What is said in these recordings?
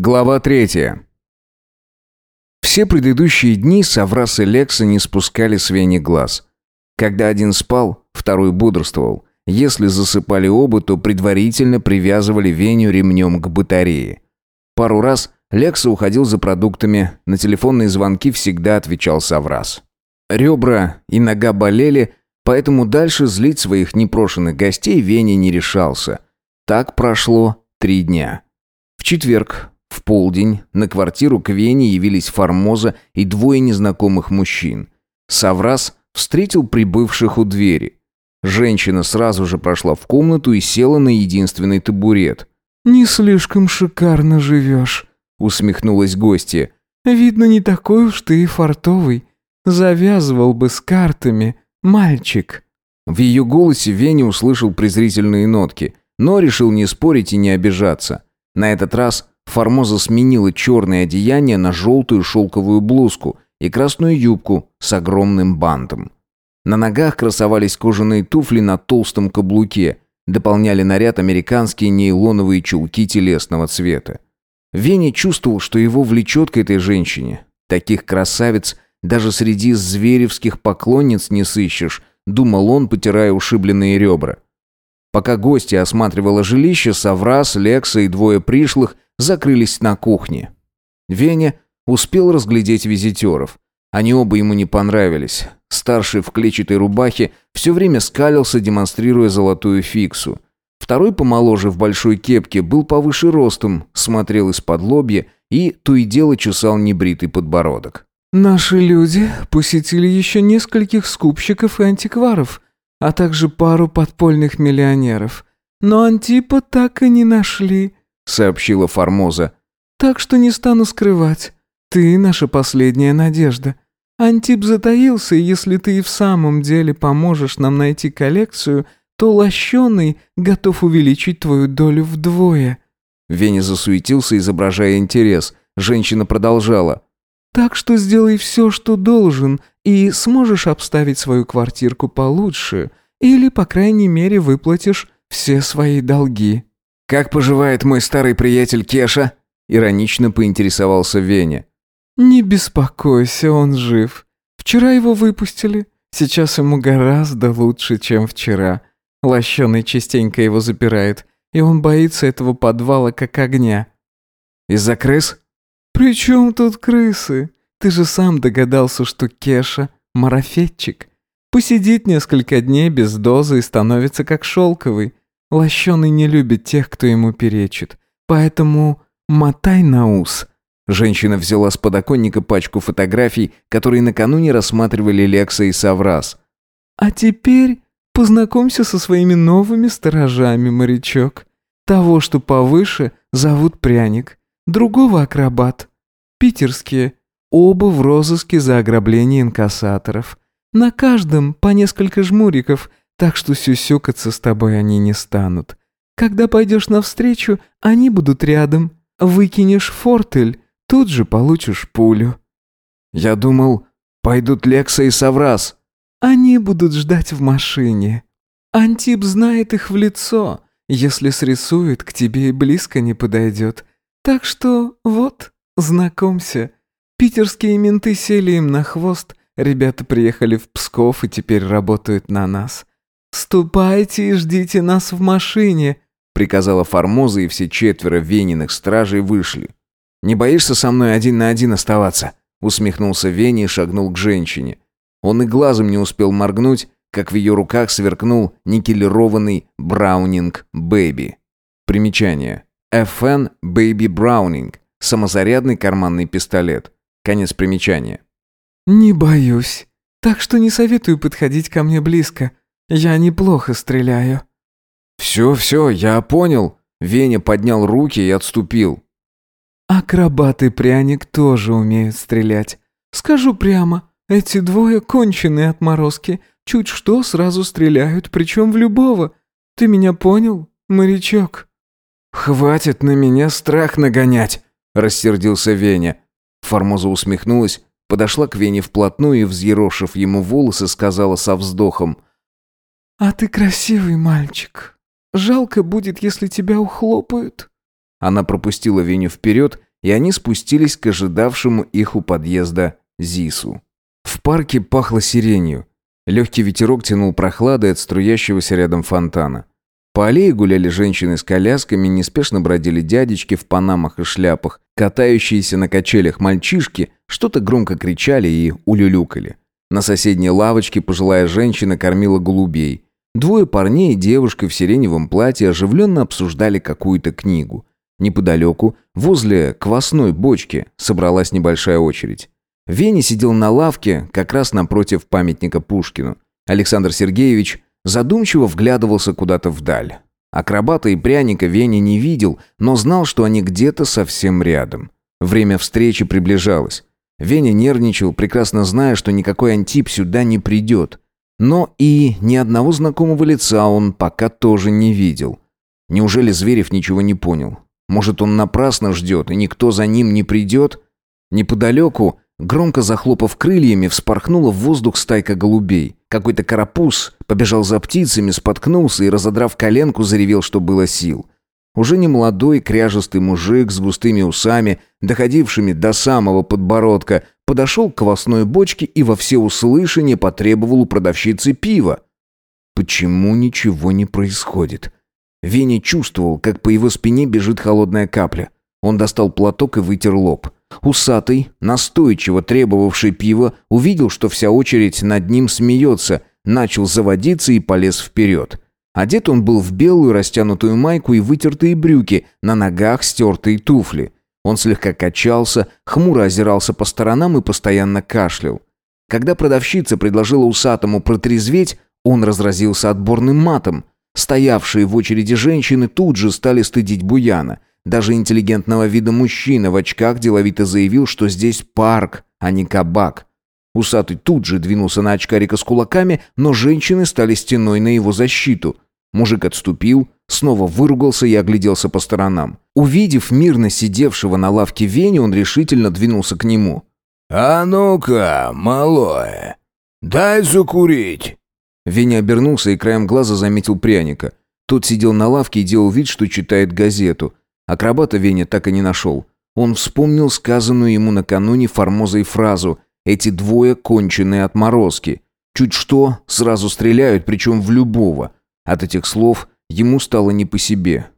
Глава третья. Все предыдущие дни Саврас и Лекса не спускали с Вени глаз. Когда один спал, второй бодрствовал. Если засыпали оба, то предварительно привязывали Веню ремнем к батарее. Пару раз Лекса уходил за продуктами, на телефонные звонки всегда отвечал Саврас. Ребра и нога болели, поэтому дальше злить своих непрошенных гостей Веня не решался. Так прошло три дня. В четверг полдень на квартиру к Вене явились Формоза и двое незнакомых мужчин. Саврас встретил прибывших у двери. Женщина сразу же прошла в комнату и села на единственный табурет. «Не слишком шикарно живешь», — усмехнулась гостья. «Видно, не такой уж ты и фартовый. Завязывал бы с картами, мальчик». В ее голосе Веня услышал презрительные нотки, но решил не спорить и не обижаться. На этот раз Формоза сменила черное одеяние на желтую шелковую блузку и красную юбку с огромным бантом. На ногах красовались кожаные туфли на толстом каблуке, дополняли наряд американские нейлоновые чулки телесного цвета. Веня чувствовал, что его влечет к этой женщине. Таких красавиц даже среди зверевских поклонниц не сыщешь, думал он, потирая ушибленные ребра. Пока гостья осматривала жилище, Саврас, Лекса и двое пришлых – закрылись на кухне. Веня успел разглядеть визитеров. Они оба ему не понравились. Старший в клетчатой рубахе все время скалился, демонстрируя золотую фиксу. Второй помоложе в большой кепке был повыше ростом, смотрел из-под лобья и то и дело чесал небритый подбородок. «Наши люди посетили еще нескольких скупщиков и антикваров, а также пару подпольных миллионеров. Но Антипа так и не нашли сообщила Формоза. Так что не стану скрывать. Ты наша последняя надежда. Антип затаился, и если ты и в самом деле поможешь нам найти коллекцию, то лощеный готов увеличить твою долю вдвое». Веня засуетился, изображая интерес. Женщина продолжала. «Так что сделай все, что должен, и сможешь обставить свою квартирку получше, или, по крайней мере, выплатишь все свои долги». «Как поживает мой старый приятель Кеша?» Иронично поинтересовался Веня. «Не беспокойся, он жив. Вчера его выпустили. Сейчас ему гораздо лучше, чем вчера. Лощеный частенько его запирает, и он боится этого подвала как огня». «Из-за крыс?» «При чем тут крысы? Ты же сам догадался, что Кеша — марафетчик. Посидит несколько дней без дозы и становится как шелковый. Лощеный не любит тех, кто ему перечит. Поэтому мотай на ус». Женщина взяла с подоконника пачку фотографий, которые накануне рассматривали Лекса и Саврас. «А теперь познакомься со своими новыми сторожами, морячок. Того, что повыше, зовут Пряник, другого акробат. Питерские, оба в розыске за ограбление инкассаторов. На каждом по несколько жмуриков, так что сюсюкаться с тобой они не станут. Когда пойдешь навстречу, они будут рядом. Выкинешь фортель, тут же получишь пулю». «Я думал, пойдут Лекса и Саврас». «Они будут ждать в машине. Антип знает их в лицо. Если срисует, к тебе и близко не подойдет. Так что вот, знакомься. Питерские менты сели им на хвост, ребята приехали в Псков и теперь работают на нас. «Ступайте и ждите нас в машине», — приказала Формоза, и все четверо Вениных стражей вышли. «Не боишься со мной один на один оставаться?» — усмехнулся Вени и шагнул к женщине. Он и глазом не успел моргнуть, как в ее руках сверкнул никелированный Браунинг Бэби. Примечание. FN Baby Браунинг. Самозарядный карманный пистолет. Конец примечания. «Не боюсь. Так что не советую подходить ко мне близко. Я неплохо стреляю». «Все, все, я понял». Веня поднял руки и отступил. «Акробат и пряник тоже умеют стрелять. Скажу прямо, эти двое конченые отморозки. Чуть что сразу стреляют, причем в любого. Ты меня понял, морячок?» «Хватит на меня страх нагонять», — рассердился Веня. Формоза усмехнулась, подошла к Вене вплотную и, взъерошив ему волосы, сказала со вздохом — «А ты красивый мальчик. Жалко будет, если тебя ухлопают». Она пропустила Веню вперед и они спустились к ожидавшему их у подъезда Зису. В парке пахло сиренью. Легкий ветерок тянул прохладой от струящегося рядом фонтана. По аллее гуляли женщины с колясками, неспешно бродили дядечки в панамах и шляпах, катающиеся на качелях мальчишки, что-то громко кричали и улюлюкали. На соседней лавочке пожилая женщина кормила голубей. Двое парней и девушка в сиреневом платье оживленно обсуждали какую-то книгу. Неподалеку, возле квасной бочки, собралась небольшая очередь. Веня сидел на лавке, как раз напротив памятника Пушкину. Александр Сергеевич задумчиво вглядывался куда-то вдаль. Акробата и пряника Веня не видел, но знал, что они где-то совсем рядом. Время встречи приближалось. Веня нервничал, прекрасно зная, что никакой Антип сюда не придет. Но и ни одного знакомого лица он пока тоже не видел. Неужели Зверев ничего не понял? Может, он напрасно ждет, и никто за ним не придет? Неподалеку, громко захлопав крыльями, вспорхнула в воздух стайка голубей. Какой-то карапуз побежал за птицами, споткнулся и, разодрав коленку, заревел, что было сил. Уже не молодой, кряжестый мужик с густыми усами, доходившими до самого подбородка, подошел к квасной бочке и во всеуслышание потребовал у продавщицы пива. Почему ничего не происходит? Веня чувствовал, как по его спине бежит холодная капля. Он достал платок и вытер лоб. Усатый, настойчиво требовавший пива, увидел, что вся очередь над ним смеется, начал заводиться и полез вперед. Одет он был в белую растянутую майку и вытертые брюки, на ногах стертые туфли. Он слегка качался, хмуро озирался по сторонам и постоянно кашлял. Когда продавщица предложила усатому протрезветь, он разразился отборным матом. Стоявшие в очереди женщины тут же стали стыдить Буяна. Даже интеллигентного вида мужчина в очках деловито заявил, что здесь парк, а не кабак. Усатый тут же двинулся на очкарика с кулаками, но женщины стали стеной на его защиту – Мужик отступил, снова выругался и огляделся по сторонам. Увидев мирно сидевшего на лавке Веню, он решительно двинулся к нему. «А ну-ка, малое, дай закурить!» Веня обернулся и краем глаза заметил пряника. Тот сидел на лавке и делал вид, что читает газету. Акробата Веня так и не нашел. Он вспомнил сказанную ему накануне Формозой фразу «Эти двое конченые отморозки». Чуть что, сразу стреляют, причем в любого – от этих слов ему стало не по себе.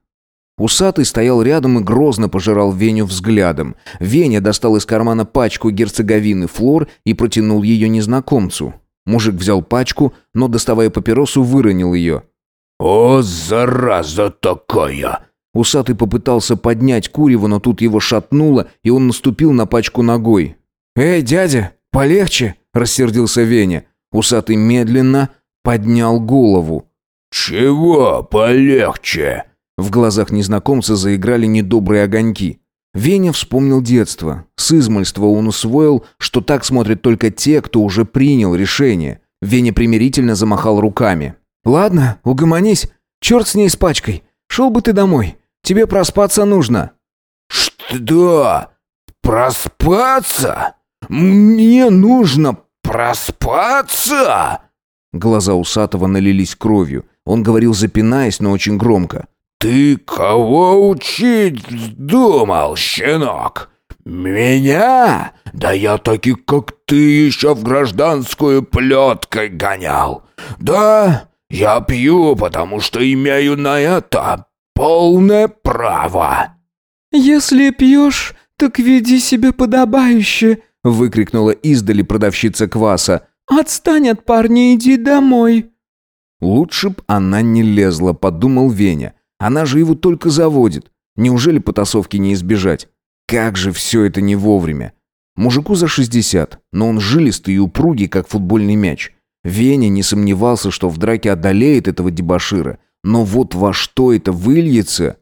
Усатый стоял рядом и грозно пожирал Веню взглядом. Веня достал из кармана пачку герцоговины флор и протянул ее незнакомцу. Мужик взял пачку, но, доставая папиросу, выронил ее. «О, зараза такая!» Усатый попытался поднять курево, но тут его шатнуло, и он наступил на пачку ногой. «Эй, дядя, полегче!» – рассердился Веня. Усатый медленно поднял голову. «Чего полегче?» В глазах незнакомца заиграли недобрые огоньки. Веня вспомнил детство. С измольства он усвоил, что так смотрят только те, кто уже принял решение. Веня примирительно замахал руками. «Ладно, угомонись. Черт с ней с пачкой. Шел бы ты домой. Тебе проспаться нужно». «Что? Проспаться? Мне нужно проспаться?» Глаза Усатого налились кровью. Он говорил, запинаясь, но очень громко. «Ты кого учить думал, щенок? Меня? Да я таки, как ты, еще в гражданскую плеткой гонял. Да, я пью, потому что имею на это полное право». «Если пьешь, так веди себя подобающе», — выкрикнула издали продавщица кваса. «Отстань от парня, иди домой». «Лучше б она не лезла», — подумал Веня. «Она же его только заводит. Неужели потасовки не избежать? Как же все это не вовремя?» Мужику за шестьдесят, но он жилистый и упругий, как футбольный мяч. Веня не сомневался, что в драке одолеет этого дебошира. Но вот во что это выльется?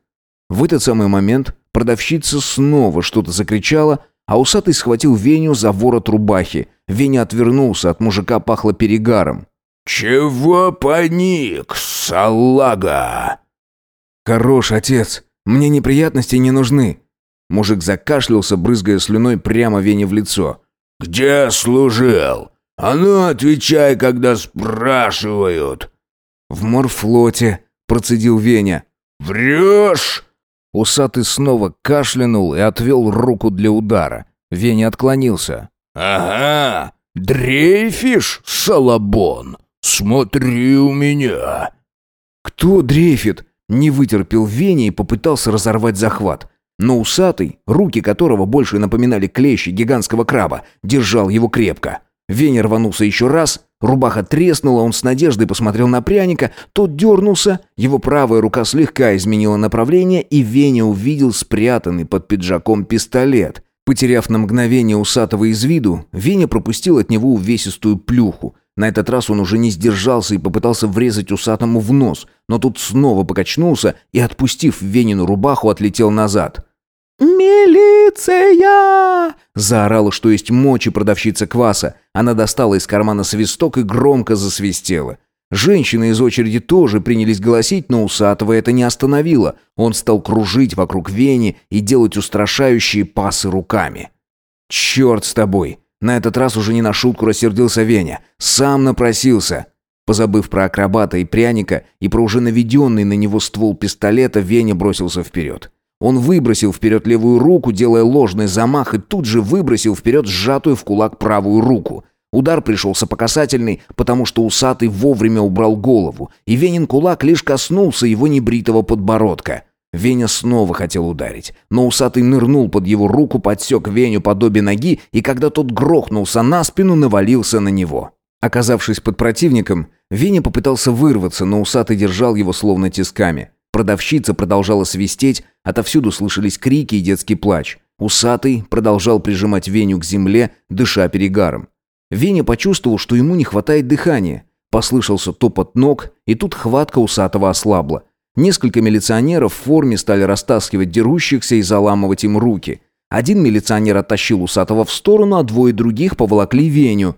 В этот самый момент продавщица снова что-то закричала, а усатый схватил Веню за ворот рубахи. Веня отвернулся, от мужика пахло перегаром. «Чего паник, салага?» «Хорош, отец. Мне неприятности не нужны». Мужик закашлялся, брызгая слюной прямо Вене в лицо. «Где служил? А ну, отвечай, когда спрашивают». «В морфлоте», — процедил Веня. «Врешь? Усатый снова кашлянул и отвел руку для удара. Веня отклонился. «Ага, дрейфишь, Салабон? Смотри у меня!» «Кто дрейфит?» Не вытерпел Веня и попытался разорвать захват. Но усатый, руки которого больше напоминали клещи гигантского краба, держал его крепко. Веня рванулся еще раз, рубаха треснула, он с надеждой посмотрел на пряника, тот дернулся, его правая рука слегка изменила направление, и Веня увидел спрятанный под пиджаком пистолет. Потеряв на мгновение усатого из виду, Веня пропустил от него увесистую плюху. На этот раз он уже не сдержался и попытался врезать усатому в нос, но тут снова покачнулся и, отпустив Венину рубаху, отлетел назад. «Милиция!» Заорала, что есть мочи продавщица кваса. Она достала из кармана свисток и громко засвистела. Женщины из очереди тоже принялись голосить, но Усатого это не остановило. Он стал кружить вокруг Вени и делать устрашающие пасы руками. «Черт с тобой!» На этот раз уже не на шутку рассердился Веня. Сам напросился. Позабыв про акробата и пряника и про уже наведенный на него ствол пистолета, Веня бросился вперед. Он выбросил вперед левую руку, делая ложный замах, и тут же выбросил вперед сжатую в кулак правую руку. Удар пришелся по касательной, потому что усатый вовремя убрал голову, и Венин кулак лишь коснулся его небритого подбородка. Веня снова хотел ударить, но усатый нырнул под его руку, подсек Веню подобие ноги, и когда тот грохнулся на спину, навалился на него. Оказавшись под противником, Веня попытался вырваться, но усатый держал его словно тисками. Продавщица продолжала свистеть, отовсюду слышались крики и детский плач. Усатый продолжал прижимать Веню к земле, дыша перегаром. Веня почувствовал, что ему не хватает дыхания. Послышался топот ног, и тут хватка усатого ослабла. Несколько милиционеров в форме стали растаскивать дерущихся и заламывать им руки. Один милиционер оттащил усатого в сторону, а двое других поволокли Веню.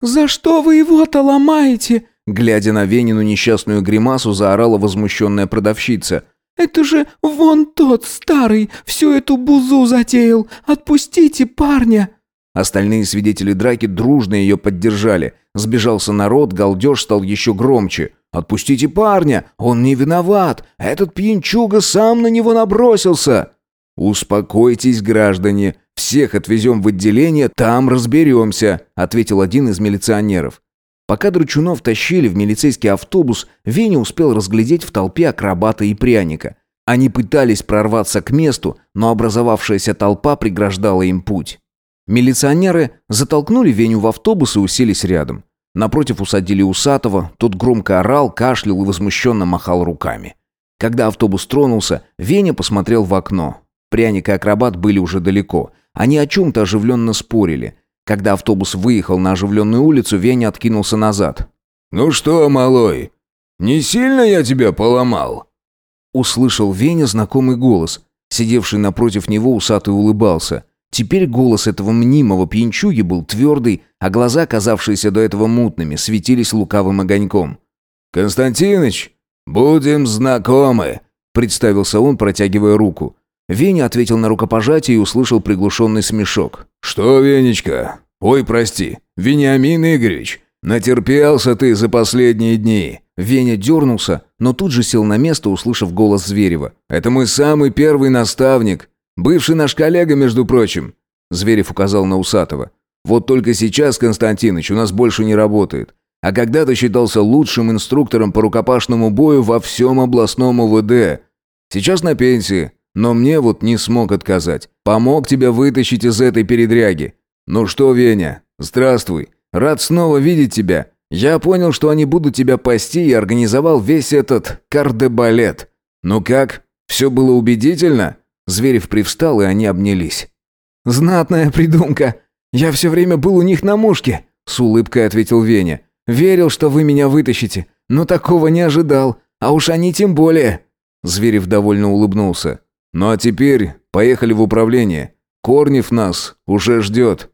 «За что вы его-то ломаете?» Глядя на Венину несчастную гримасу, заорала возмущенная продавщица. «Это же вон тот старый всю эту бузу затеял! Отпустите парня!» Остальные свидетели драки дружно ее поддержали. Сбежался народ, галдеж стал еще громче. «Отпустите парня! Он не виноват! Этот пьянчуга сам на него набросился!» «Успокойтесь, граждане! Всех отвезем в отделение, там разберемся!» ответил один из милиционеров. Пока Дручунов тащили в милицейский автобус, Веня успел разглядеть в толпе акробата и пряника. Они пытались прорваться к месту, но образовавшаяся толпа преграждала им путь. Милиционеры затолкнули Веню в автобус и уселись рядом. Напротив усадили Усатого, тот громко орал, кашлял и возмущенно махал руками. Когда автобус тронулся, Веня посмотрел в окно. Пряник и акробат были уже далеко. Они о чем-то оживленно спорили – когда автобус выехал на оживленную улицу, Веня откинулся назад. «Ну что, малой, не сильно я тебя поломал?» Услышал Веня знакомый голос. Сидевший напротив него усатый улыбался. Теперь голос этого мнимого пьянчуги был твердый, а глаза, казавшиеся до этого мутными, светились лукавым огоньком. «Константиныч, будем знакомы», — представился он, протягивая руку. Веня ответил на рукопожатие и услышал приглушенный смешок. «Что, Венечка? Ой, прости, Вениамин Игоревич, натерпелся ты за последние дни». Веня дернулся, но тут же сел на место, услышав голос Зверева. «Это мой самый первый наставник, бывший наш коллега, между прочим». Зверев указал на Усатого. «Вот только сейчас, Константиныч, у нас больше не работает. А когда-то считался лучшим инструктором по рукопашному бою во всем областном УВД. Сейчас на пенсии, но мне вот не смог отказать. Помог тебя вытащить из этой передряги. Ну что, Веня, здравствуй. Рад снова видеть тебя. Я понял, что они будут тебя пасти и организовал весь этот кардебалет. Ну как? Все было убедительно?» Зверев привстал, и они обнялись. «Знатная придумка. Я все время был у них на мушке», — с улыбкой ответил Веня. «Верил, что вы меня вытащите, но такого не ожидал. А уж они тем более». Зверев довольно улыбнулся. Ну а теперь поехали в управление. Корнев нас уже ждет».